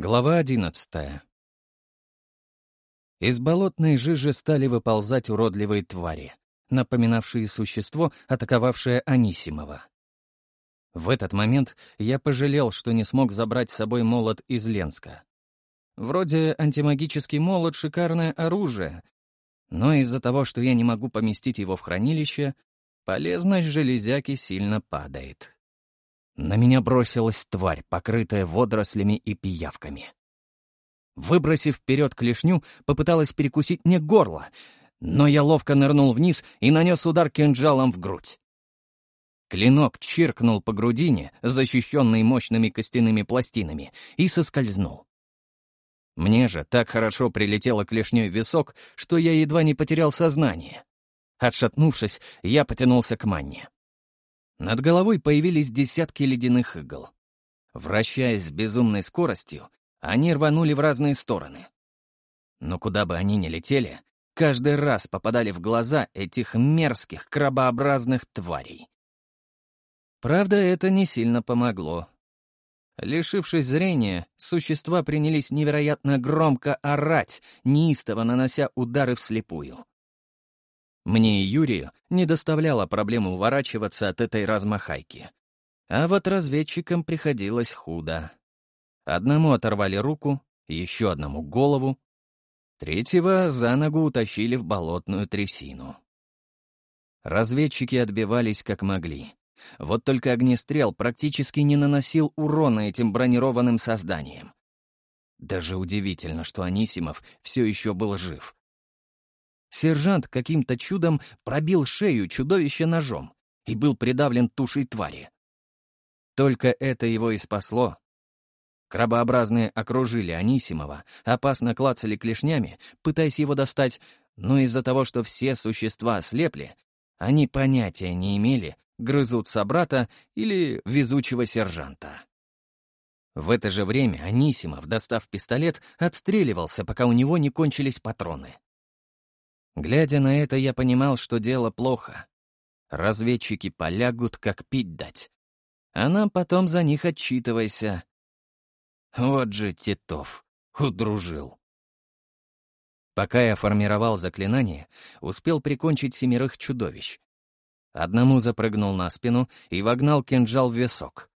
Глава одиннадцатая. Из болотной жижи стали выползать уродливые твари, напоминавшие существо, атаковавшее Анисимова. В этот момент я пожалел, что не смог забрать с собой молот из Ленска. Вроде антимагический молот — шикарное оружие, но из-за того, что я не могу поместить его в хранилище, полезность железяки сильно падает. На меня бросилась тварь, покрытая водорослями и пиявками. Выбросив вперед клешню, попыталась перекусить мне горло, но я ловко нырнул вниз и нанес удар кинжалом в грудь. Клинок чиркнул по грудине, защищенной мощными костяными пластинами, и соскользнул. Мне же так хорошо прилетело клешней висок, что я едва не потерял сознание. Отшатнувшись, я потянулся к манне. Над головой появились десятки ледяных игл. Вращаясь с безумной скоростью, они рванули в разные стороны. Но куда бы они ни летели, каждый раз попадали в глаза этих мерзких крабообразных тварей. Правда, это не сильно помогло. Лишившись зрения, существа принялись невероятно громко орать, неистово нанося удары вслепую. Мне и Юрию не доставляло проблем уворачиваться от этой размахайки. А вот разведчикам приходилось худо. Одному оторвали руку, еще одному — голову, третьего за ногу утащили в болотную трясину. Разведчики отбивались как могли. Вот только огнестрел практически не наносил урона этим бронированным созданиям. Даже удивительно, что Анисимов все еще был жив. Сержант каким-то чудом пробил шею чудовища ножом и был придавлен тушей твари. Только это его и спасло. Крабообразные окружили Анисимова, опасно клацали клешнями, пытаясь его достать, но из-за того, что все существа ослепли, они понятия не имели, грызут собрата или везучего сержанта. В это же время Анисимов, достав пистолет, отстреливался, пока у него не кончились патроны. Глядя на это, я понимал, что дело плохо. Разведчики полягут, как пить дать. А нам потом за них отчитывайся. Вот же Титов. Удружил. Пока я формировал заклинание, успел прикончить семерых чудовищ. Одному запрыгнул на спину и вогнал кинжал в висок.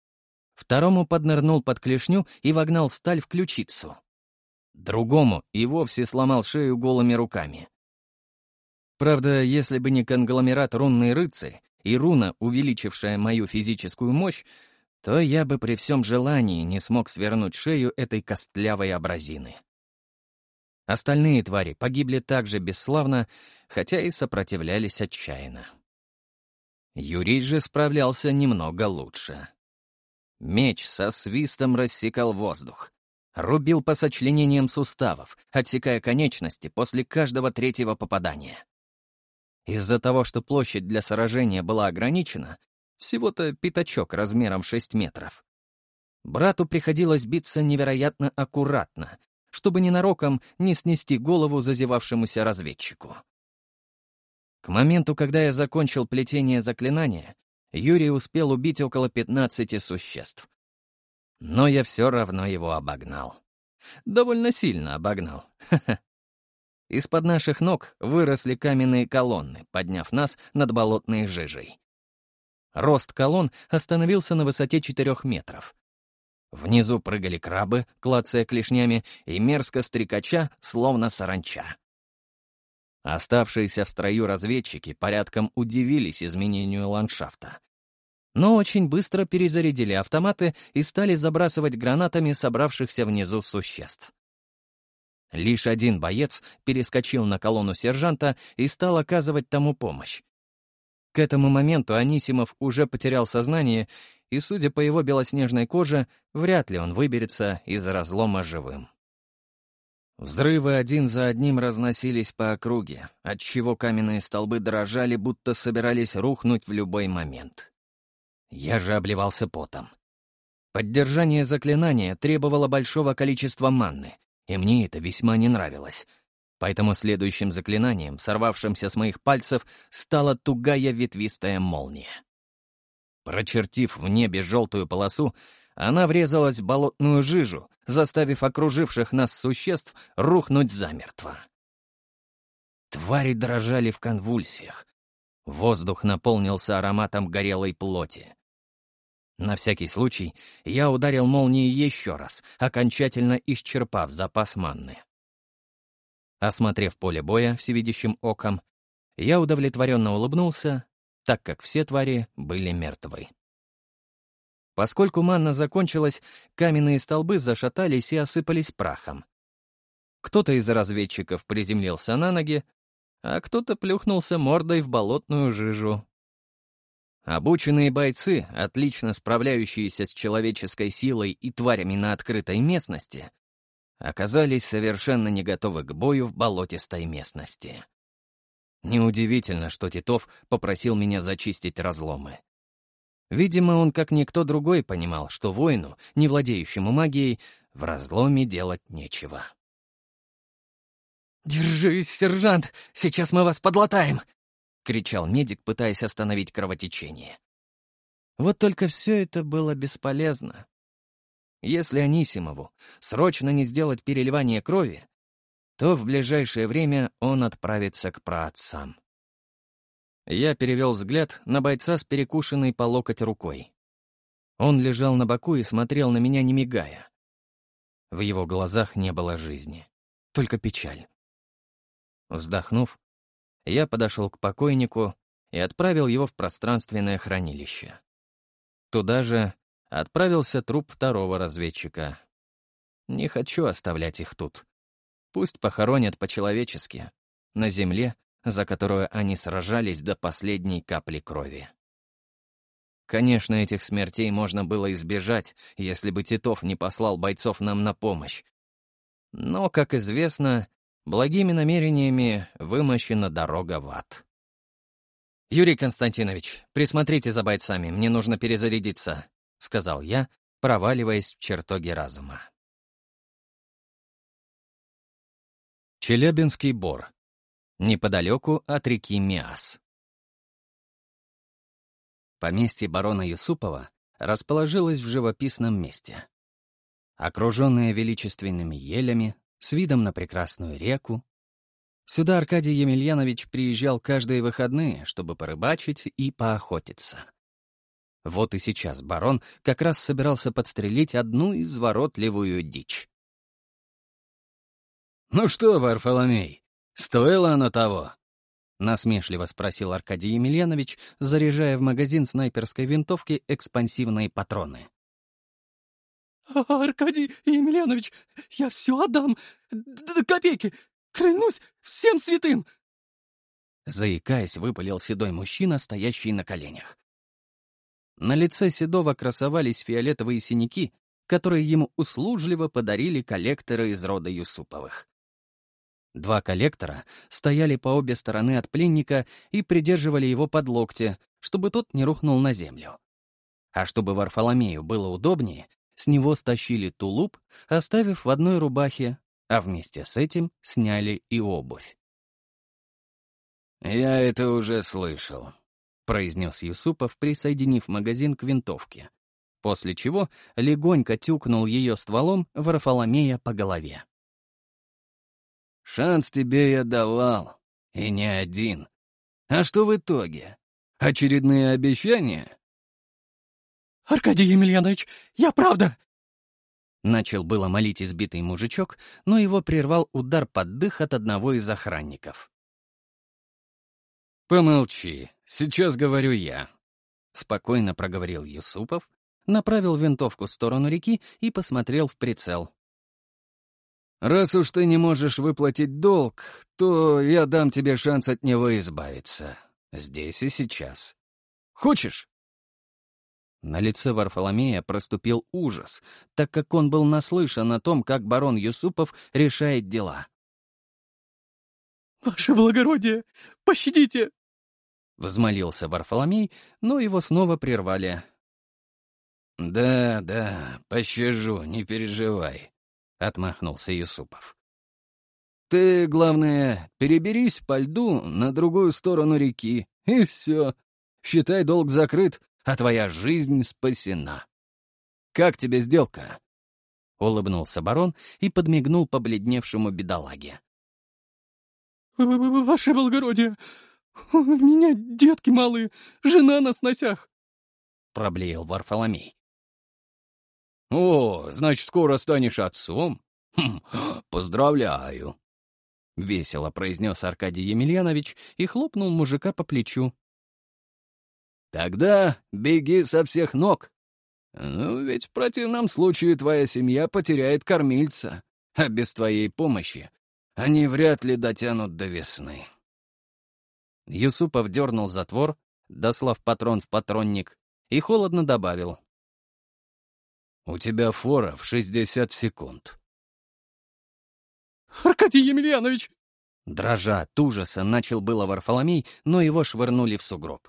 Второму поднырнул под клешню и вогнал сталь в ключицу. Другому и вовсе сломал шею голыми руками. Правда, если бы не конгломерат «Рунный рыцарь» и руна, увеличившая мою физическую мощь, то я бы при всем желании не смог свернуть шею этой костлявой абразины. Остальные твари погибли также бесславно, хотя и сопротивлялись отчаянно. Юрий же справлялся немного лучше. Меч со свистом рассекал воздух, рубил по сочленениям суставов, отсекая конечности после каждого третьего попадания. Из-за того, что площадь для сражения была ограничена, всего-то пятачок размером 6 метров. Брату приходилось биться невероятно аккуратно, чтобы ненароком не снести голову зазевавшемуся разведчику. К моменту, когда я закончил плетение заклинания, Юрий успел убить около 15 существ. Но я все равно его обогнал. Довольно сильно обогнал. Ха -ха. Из-под наших ног выросли каменные колонны, подняв нас над болотной жижей. Рост колонн остановился на высоте четырех метров. Внизу прыгали крабы, клацая клешнями, и мерзко стрекача, словно саранча. Оставшиеся в строю разведчики порядком удивились изменению ландшафта. Но очень быстро перезарядили автоматы и стали забрасывать гранатами собравшихся внизу существ. Лишь один боец перескочил на колонну сержанта и стал оказывать тому помощь. К этому моменту Анисимов уже потерял сознание, и, судя по его белоснежной коже, вряд ли он выберется из разлома живым. Взрывы один за одним разносились по округе, отчего каменные столбы дрожали, будто собирались рухнуть в любой момент. Я же обливался потом. Поддержание заклинания требовало большого количества манны, и мне это весьма не нравилось. Поэтому следующим заклинанием, сорвавшимся с моих пальцев, стала тугая ветвистая молния. Прочертив в небе желтую полосу, она врезалась в болотную жижу, заставив окруживших нас существ рухнуть замертво. Твари дрожали в конвульсиях. Воздух наполнился ароматом горелой плоти. На всякий случай я ударил молнией еще раз, окончательно исчерпав запас манны. Осмотрев поле боя всевидящим оком, я удовлетворенно улыбнулся, так как все твари были мертвы. Поскольку манна закончилась, каменные столбы зашатались и осыпались прахом. Кто-то из разведчиков приземлился на ноги, а кто-то плюхнулся мордой в болотную жижу, Обученные бойцы, отлично справляющиеся с человеческой силой и тварями на открытой местности, оказались совершенно не готовы к бою в болотистой местности. Неудивительно, что Титов попросил меня зачистить разломы. Видимо, он, как никто другой, понимал, что воину, не владеющему магией, в разломе делать нечего. «Держись, сержант! Сейчас мы вас подлатаем!» кричал медик, пытаясь остановить кровотечение. Вот только все это было бесполезно. Если Анисимову срочно не сделать переливание крови, то в ближайшее время он отправится к праотцам. Я перевел взгляд на бойца с перекушенной по локоть рукой. Он лежал на боку и смотрел на меня, не мигая. В его глазах не было жизни, только печаль. Вздохнув, я подошел к покойнику и отправил его в пространственное хранилище. Туда же отправился труп второго разведчика. Не хочу оставлять их тут. Пусть похоронят по-человечески, на земле, за которую они сражались до последней капли крови. Конечно, этих смертей можно было избежать, если бы Титов не послал бойцов нам на помощь. Но, как известно, Благими намерениями вымощена дорога в ад. «Юрий Константинович, присмотрите за бойцами, мне нужно перезарядиться», — сказал я, проваливаясь в чертоги разума. Челябинский бор. Неподалеку от реки Миас. Поместье барона Юсупова расположилось в живописном месте. Окруженное величественными елями, с видом на прекрасную реку. Сюда Аркадий Емельянович приезжал каждые выходные, чтобы порыбачить и поохотиться. Вот и сейчас барон как раз собирался подстрелить одну изворотливую дичь. «Ну что, Варфоломей, стоило оно того?» — насмешливо спросил Аркадий Емельянович, заряжая в магазин снайперской винтовки экспансивные патроны. «Аркадий Емельянович, я все отдам! До копейки! Клянусь всем святым!» Заикаясь, выпалил седой мужчина, стоящий на коленях. На лице седого красовались фиолетовые синяки, которые ему услужливо подарили коллекторы из рода Юсуповых. Два коллектора стояли по обе стороны от пленника и придерживали его под локти, чтобы тот не рухнул на землю. А чтобы Варфоломею было удобнее, с него стащили тулуп, оставив в одной рубахе, а вместе с этим сняли и обувь. «Я это уже слышал», — произнес Юсупов, присоединив магазин к винтовке, после чего легонько тюкнул ее стволом Варфоломея по голове. «Шанс тебе я давал, и не один. А что в итоге? Очередные обещания?» «Аркадий Емельянович, я правда!» Начал было молить избитый мужичок, но его прервал удар под дых от одного из охранников. «Помолчи, сейчас говорю я», — спокойно проговорил Юсупов, направил винтовку в сторону реки и посмотрел в прицел. «Раз уж ты не можешь выплатить долг, то я дам тебе шанс от него избавиться. Здесь и сейчас. Хочешь?» На лице Варфоломея проступил ужас, так как он был наслышан о том, как барон Юсупов решает дела. «Ваше благородие, пощадите!» Взмолился Варфоломей, но его снова прервали. «Да, да, пощажу, не переживай», — отмахнулся Юсупов. «Ты, главное, переберись по льду на другую сторону реки, и все. Считай, долг закрыт, а твоя жизнь спасена. Как тебе сделка?» Улыбнулся барон и подмигнул побледневшему бедолаге. «Ваше благородие, у меня детки малые, жена на сносях!» — проблеял Варфоломей. «О, значит, скоро станешь отцом? Хм, поздравляю!» — весело произнес Аркадий Емельянович и хлопнул мужика по плечу, Тогда беги со всех ног. Ну, ведь в противном случае твоя семья потеряет кормильца, а без твоей помощи они вряд ли дотянут до весны. Юсупов дернул затвор, дослав патрон в патронник, и холодно добавил. «У тебя фора в 60 секунд». «Аркадий Емельянович!» Дрожа от ужаса начал было Варфоломей, но его швырнули в сугроб.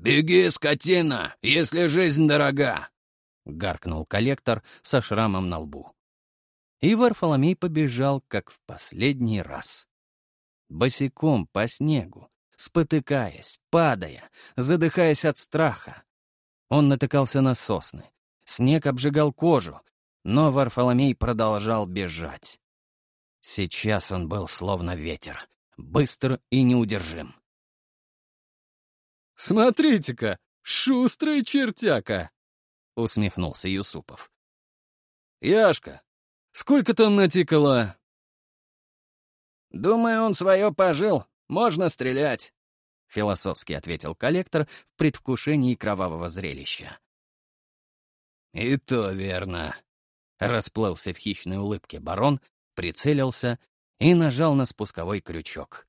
«Беги, скотина, если жизнь дорога!» — гаркнул коллектор со шрамом на лбу. И Варфоломей побежал, как в последний раз. Босиком по снегу, спотыкаясь, падая, задыхаясь от страха. Он натыкался на сосны. Снег обжигал кожу, но Варфоломей продолжал бежать. Сейчас он был словно ветер, быстр и неудержим. «Смотрите-ка, шустрый чертяка!» — усмехнулся Юсупов. «Яшка, сколько там натикало?» «Думаю, он свое пожил. Можно стрелять», — философски ответил коллектор в предвкушении кровавого зрелища. «И то верно», — расплылся в хищной улыбке барон, прицелился и нажал на спусковой крючок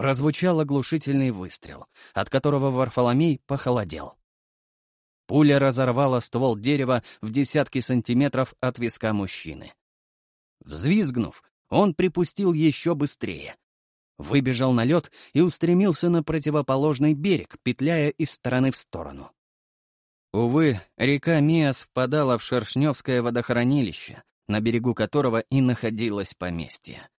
прозвучал оглушительный выстрел, от которого Варфоломей похолодел. Пуля разорвала ствол дерева в десятки сантиметров от виска мужчины. Взвизгнув, он припустил еще быстрее. Выбежал на лед и устремился на противоположный берег, петляя из стороны в сторону. Увы, река Миас впадала в Шершневское водохранилище, на берегу которого и находилось поместье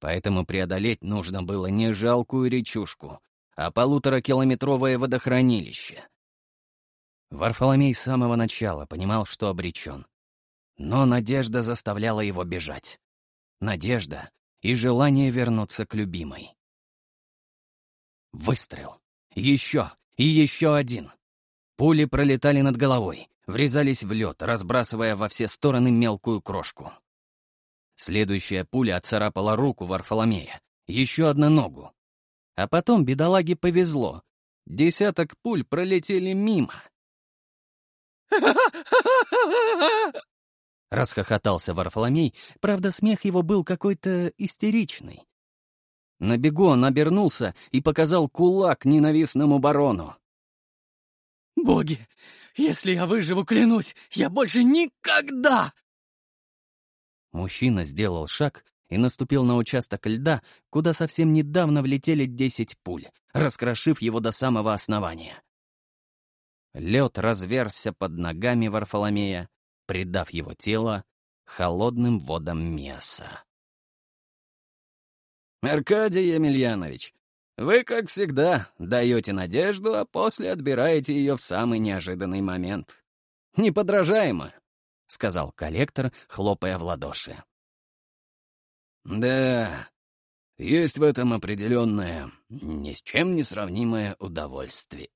поэтому преодолеть нужно было не жалкую речушку, а полуторакилометровое водохранилище. Варфоломей с самого начала понимал, что обречен. Но надежда заставляла его бежать. Надежда и желание вернуться к любимой. Выстрел. Еще и еще один. Пули пролетали над головой, врезались в лед, разбрасывая во все стороны мелкую крошку. Следующая пуля отцарапала руку Варфоломея, еще одна ногу. А потом бедолаге повезло. Десяток пуль пролетели мимо. Расхохотался Варфоломей, правда, смех его был какой-то истеричный. На бегу он обернулся и показал кулак ненавистному барону. «Боги, если я выживу, клянусь, я больше никогда Мужчина сделал шаг и наступил на участок льда, куда совсем недавно влетели десять пуль, раскрошив его до самого основания. Лед разверся под ногами Варфоломея, придав его тело холодным водам мяса. «Аркадий Емельянович, вы, как всегда, даете надежду, а после отбираете ее в самый неожиданный момент. Неподражаемо!» — сказал коллектор, хлопая в ладоши. «Да, есть в этом определенное, ни с чем не сравнимое удовольствие».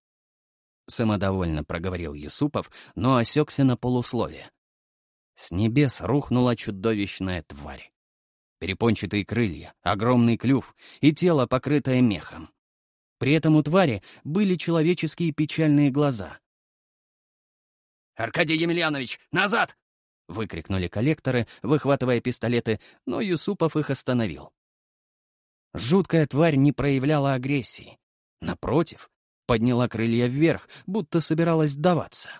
Самодовольно проговорил Юсупов, но осекся на полуслове. С небес рухнула чудовищная тварь. Перепончатые крылья, огромный клюв и тело, покрытое мехом. При этом у твари были человеческие печальные глаза — «Аркадий Емельянович, назад!» — выкрикнули коллекторы, выхватывая пистолеты, но Юсупов их остановил. Жуткая тварь не проявляла агрессии. Напротив, подняла крылья вверх, будто собиралась сдаваться.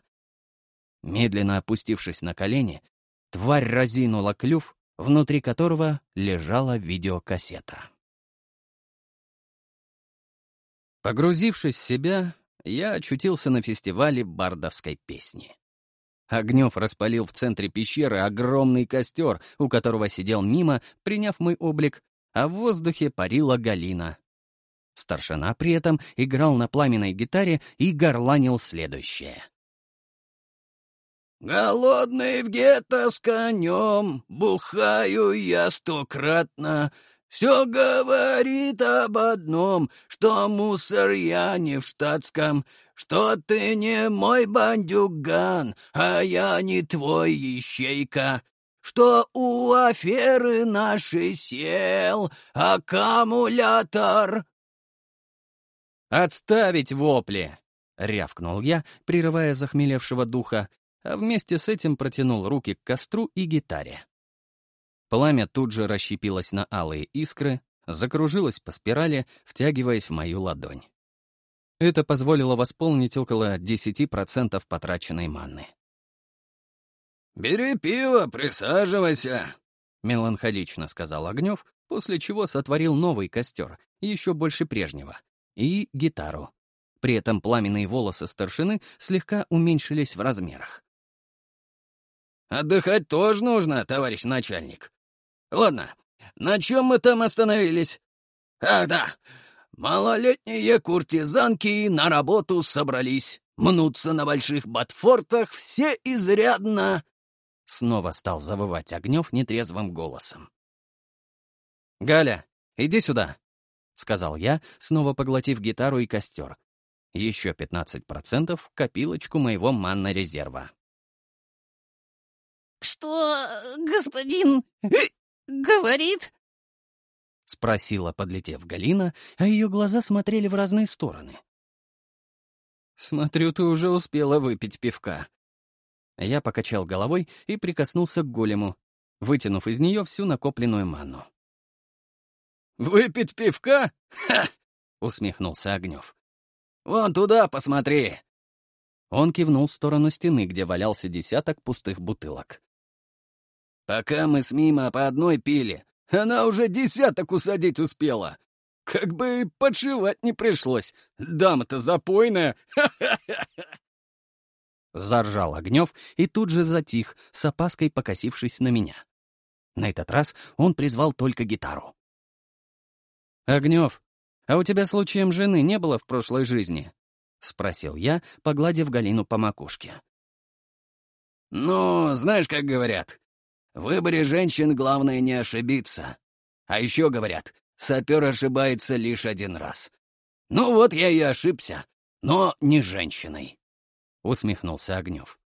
Медленно опустившись на колени, тварь разинула клюв, внутри которого лежала видеокассета. Погрузившись в себя, я очутился на фестивале бардовской песни. Огнев распалил в центре пещеры огромный костер, у которого сидел мимо, приняв мой облик, а в воздухе парила Галина. Старшина при этом играл на пламенной гитаре и горланил следующее. «Голодный в гетто с конем, бухаю я стократно, все говорит об одном, что мусор я не в штатском, что ты не мой бандюган, а я не твой ищейка, что у аферы нашей сел аккумулятор». «Отставить вопли!» — рявкнул я, прерывая захмелевшего духа, а вместе с этим протянул руки к костру и гитаре. Пламя тут же расщепилось на алые искры, закружилось по спирали, втягиваясь в мою ладонь. Это позволило восполнить около 10% потраченной манны. «Бери пиво, присаживайся», — меланхолично сказал Огнев, после чего сотворил новый костер, еще больше прежнего, и гитару. При этом пламенные волосы старшины слегка уменьшились в размерах. «Отдыхать тоже нужно, товарищ начальник. Ладно, на чем мы там остановились? Ах да, Малолетние куртизанки на работу собрались, мнутся на больших ботфортах, все изрядно...» Снова стал завывать Огнев нетрезвым голосом. «Галя, иди сюда!» — сказал я, снова поглотив гитару и костер. Еще 15% в копилочку моего манна-резерва. «Что господин говорит?» — спросила, подлетев Галина, а ее глаза смотрели в разные стороны. «Смотрю, ты уже успела выпить пивка». Я покачал головой и прикоснулся к голему, вытянув из нее всю накопленную ману. «Выпить пивка? Ха!» — усмехнулся Огнев. «Вон туда посмотри!» Он кивнул в сторону стены, где валялся десяток пустых бутылок. «Пока мы с Мимо по одной пили, она уже десяток усадить успела. Как бы подшивать не пришлось. Дама-то запойная. Заржал Огнев и тут же затих, с опаской покосившись на меня. На этот раз он призвал только гитару. «Огнев, а у тебя случаем жены не было в прошлой жизни?» — спросил я, погладив Галину по макушке. «Ну, знаешь, как говорят, в выборе женщин главное не ошибиться. А еще говорят, сапер ошибается лишь один раз. Ну вот я и ошибся, но не женщиной. Усмехнулся Огнев.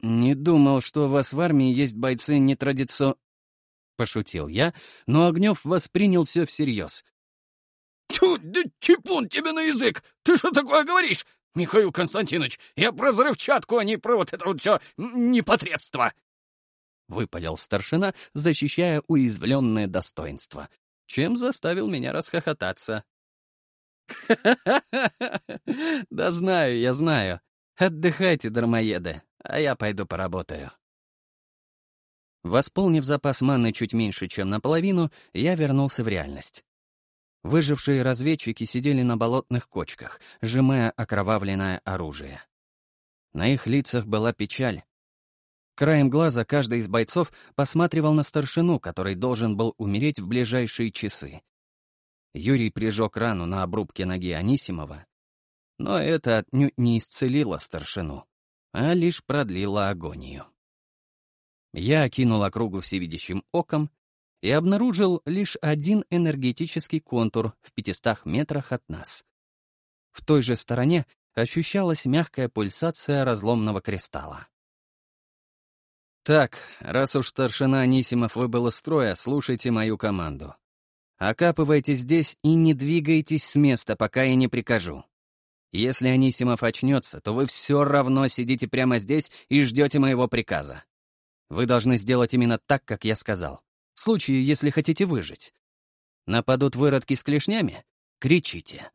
«Не думал, что у вас в армии есть бойцы нетрадицо...» Пошутил я, но Огнев воспринял все всерьез. «Тьфу, да чепун тебе на язык! Ты что такое говоришь? Михаил Константинович, я про взрывчатку, а не про вот это вот все непотребство!» — выпалил старшина, защищая уязвленное достоинство, чем заставил меня расхохотаться. «Ха-ха-ха! Да знаю, я знаю. Отдыхайте, дармоеды, а я пойду поработаю». Восполнив запас маны чуть меньше, чем наполовину, я вернулся в реальность. Выжившие разведчики сидели на болотных кочках, сжимая окровавленное оружие. На их лицах была печаль, Краем глаза каждый из бойцов посматривал на старшину, который должен был умереть в ближайшие часы. Юрий прижег рану на обрубке ноги Анисимова, но это отнюдь не исцелило старшину, а лишь продлило агонию. Я окинул округу всевидящим оком и обнаружил лишь один энергетический контур в 500 метрах от нас. В той же стороне ощущалась мягкая пульсация разломного кристалла. «Так, раз уж старшина Анисимов выбыл из строя, слушайте мою команду. Окапывайте здесь и не двигайтесь с места, пока я не прикажу. Если Анисимов очнется, то вы все равно сидите прямо здесь и ждете моего приказа. Вы должны сделать именно так, как я сказал. В случае, если хотите выжить. Нападут выродки с клешнями? Кричите!»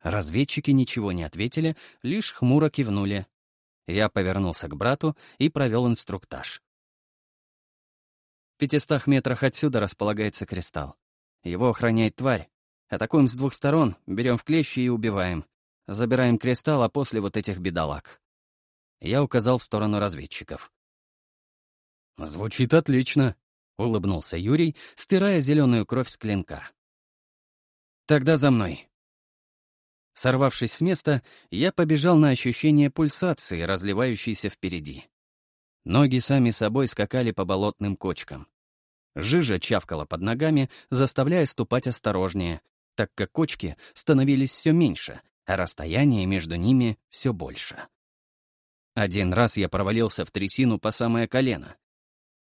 Разведчики ничего не ответили, лишь хмуро кивнули, я повернулся к брату и провел инструктаж. В пятистах метрах отсюда располагается кристалл. Его охраняет тварь. Атакуем с двух сторон, берем в клещи и убиваем. Забираем кристалл, а после вот этих бедолаг. Я указал в сторону разведчиков. «Звучит отлично», — улыбнулся Юрий, стирая зеленую кровь с клинка. «Тогда за мной», Сорвавшись с места, я побежал на ощущение пульсации, разливающейся впереди. Ноги сами собой скакали по болотным кочкам. Жижа чавкала под ногами, заставляя ступать осторожнее, так как кочки становились все меньше, а расстояние между ними все больше. Один раз я провалился в трясину по самое колено.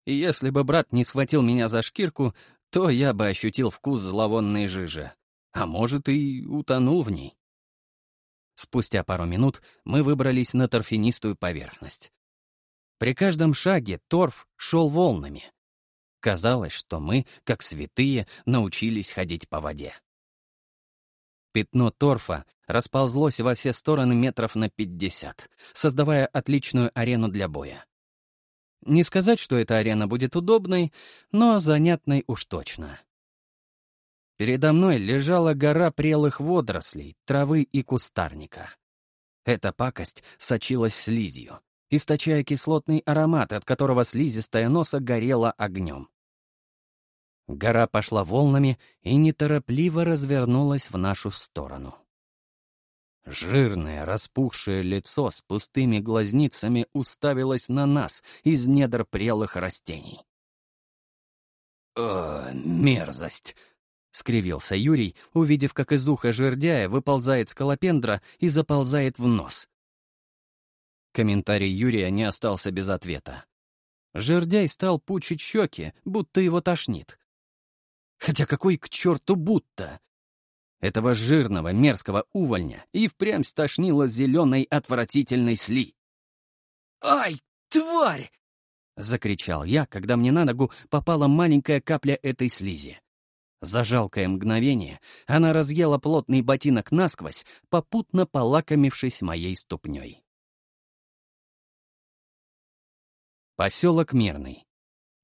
Если бы брат не схватил меня за шкирку, то я бы ощутил вкус зловонной жижи, а может и утонул в ней. Спустя пару минут мы выбрались на торфянистую поверхность. При каждом шаге торф шел волнами. Казалось, что мы, как святые, научились ходить по воде. Пятно торфа расползлось во все стороны метров на 50, создавая отличную арену для боя. Не сказать, что эта арена будет удобной, но занятной уж точно. Передо мной лежала гора прелых водорослей, травы и кустарника. Эта пакость сочилась слизью, источая кислотный аромат, от которого слизистая носа горела огнем. Гора пошла волнами и неторопливо развернулась в нашу сторону. Жирное, распухшее лицо с пустыми глазницами уставилось на нас из недр прелых растений. «О, мерзость!» — скривился Юрий, увидев, как из уха жердяя выползает скалопендра и заползает в нос. Комментарий Юрия не остался без ответа. Жердяй стал пучить щеки, будто его тошнит. Хотя какой к черту будто? Этого жирного, мерзкого увольня и впрямь стошнило зеленой отвратительной сли. «Ай, тварь!» — закричал я, когда мне на ногу попала маленькая капля этой слизи. За жалкое мгновение она разъела плотный ботинок насквозь, попутно полакомившись моей ступней. Поселок Мирный.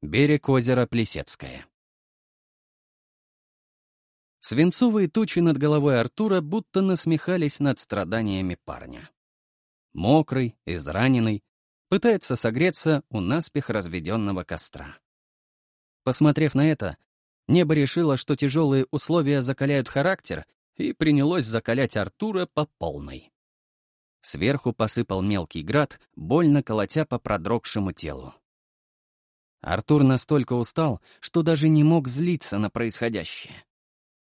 Берег озера Плесецкое. Свинцовые тучи над головой Артура будто насмехались над страданиями парня. Мокрый, израненный, пытается согреться у наспех разведенного костра. Посмотрев на это, Небо решило, что тяжелые условия закаляют характер, и принялось закалять Артура по полной. Сверху посыпал мелкий град, больно колотя по продрогшему телу. Артур настолько устал, что даже не мог злиться на происходящее.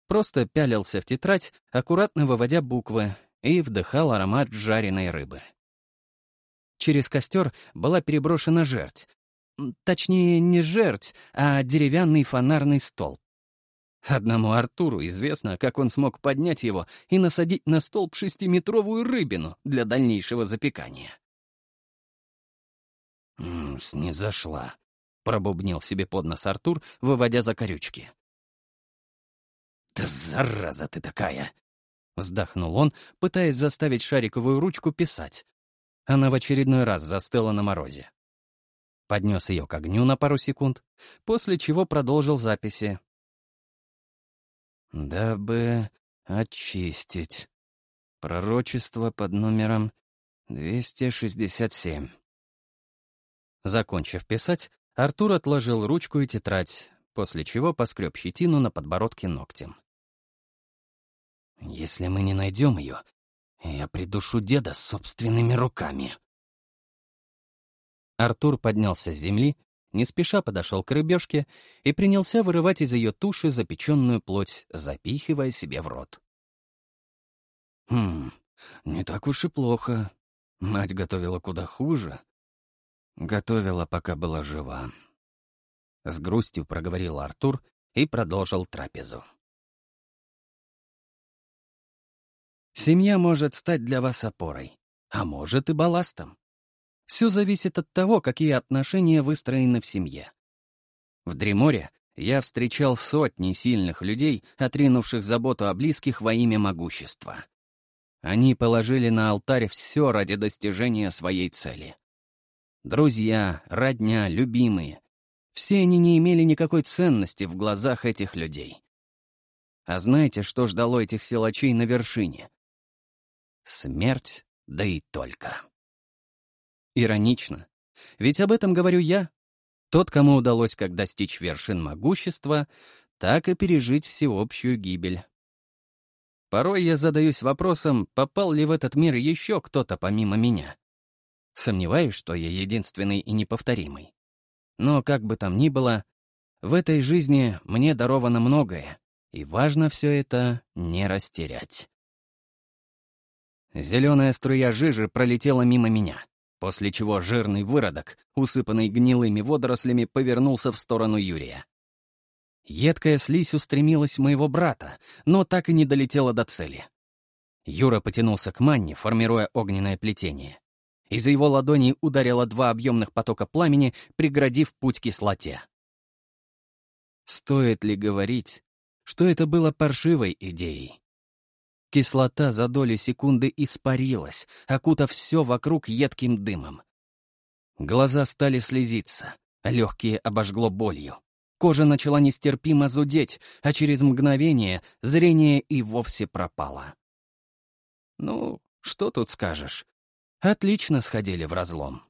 Просто пялился в тетрадь, аккуратно выводя буквы, и вдыхал аромат жареной рыбы. Через костер была переброшена жерть, Точнее, не жерть, а деревянный фонарный столб. Одному Артуру известно, как он смог поднять его и насадить на столб шестиметровую рыбину для дальнейшего запекания. «Снизошла», — пробубнил себе под нос Артур, выводя за корючки. «Да зараза ты такая!» — вздохнул он, пытаясь заставить шариковую ручку писать. Она в очередной раз застыла на морозе поднес ее к огню на пару секунд, после чего продолжил записи. «Дабы очистить. Пророчество под номером 267». Закончив писать, Артур отложил ручку и тетрадь, после чего поскреб щетину на подбородке ногтем. «Если мы не найдем ее, я придушу деда собственными руками», Артур поднялся с земли, не спеша подошел к рыбешке и принялся вырывать из ее туши запеченную плоть, запихивая себе в рот. «Хм, не так уж и плохо. Мать готовила куда хуже. Готовила, пока была жива». С грустью проговорил Артур и продолжил трапезу. «Семья может стать для вас опорой, а может и балластом. Все зависит от того, какие отношения выстроены в семье. В Дреморе я встречал сотни сильных людей, отринувших заботу о близких во имя могущества. Они положили на алтарь все ради достижения своей цели. Друзья, родня, любимые — все они не имели никакой ценности в глазах этих людей. А знаете, что ждало этих силачей на вершине? Смерть, да и только. Иронично. Ведь об этом говорю я. Тот, кому удалось как достичь вершин могущества, так и пережить всеобщую гибель. Порой я задаюсь вопросом, попал ли в этот мир еще кто-то помимо меня. Сомневаюсь, что я единственный и неповторимый. Но как бы там ни было, в этой жизни мне даровано многое, и важно все это не растерять. Зеленая струя жижи пролетела мимо меня. После чего жирный выродок, усыпанный гнилыми водорослями, повернулся в сторону Юрия. Едкая слизь устремилась моего брата, но так и не долетела до цели. Юра потянулся к манне, формируя огненное плетение. Из его ладони ударило два объемных потока пламени, преградив путь кислоте. Стоит ли говорить, что это было паршивой идеей? Кислота за доли секунды испарилась, окутав все вокруг едким дымом. Глаза стали слезиться, легкие обожгло болью. Кожа начала нестерпимо зудеть, а через мгновение зрение и вовсе пропало. Ну, что тут скажешь? Отлично сходили в разлом.